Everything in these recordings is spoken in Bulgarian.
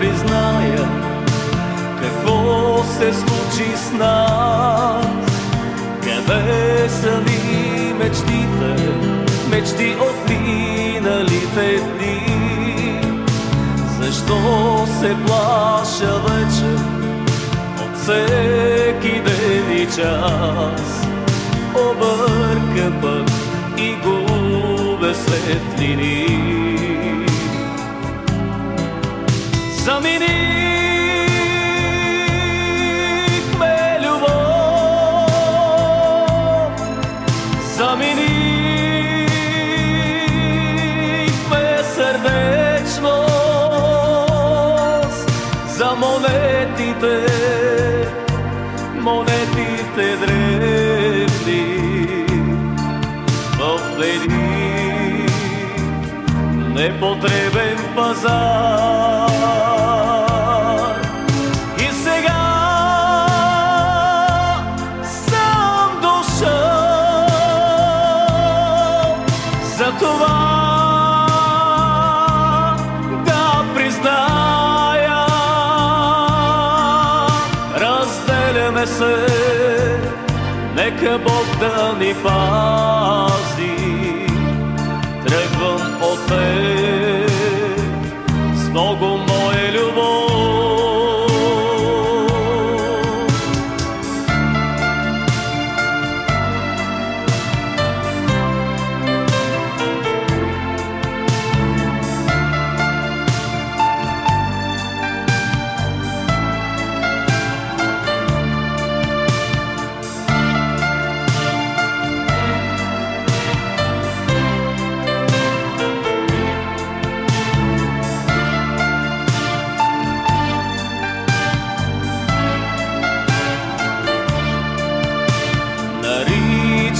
призная какво се случи с нас. Къде са ни мечтите, мечти от миналите дни? Защо се плаша вече от всеки ден и час? Обърка път и губе светлини. Заменить ми любов, заменить ми сердечност, за монетите, монетите древни, в плени. Непотребен пазар. И сега съм дошъл за това да призная. Разделяме се, нека Бог да ни пази.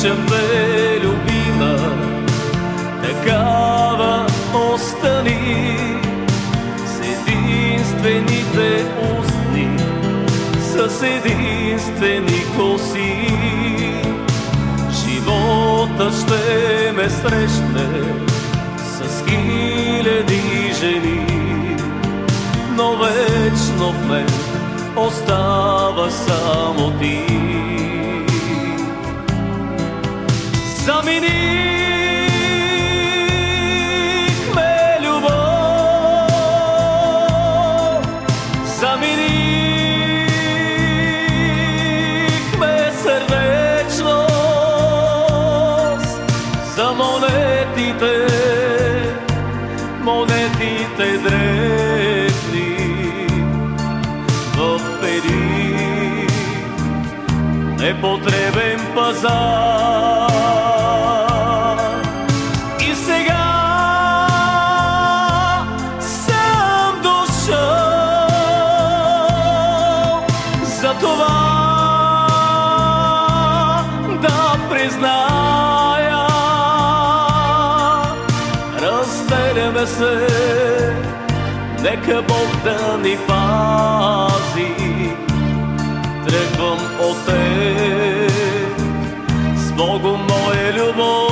Наричам те любима, такава остани с единствените устни, с единствени коси. Живота ще ме срещне с хиляди жени, но вечно в мен остава само ти. Заменихме любов, заменихме сърдечност за монетите, монетите древни в един непотребен пазар. И за това да призная. Разделяме се, нека Бог да ни пази тръгвам от теб с много моя любов.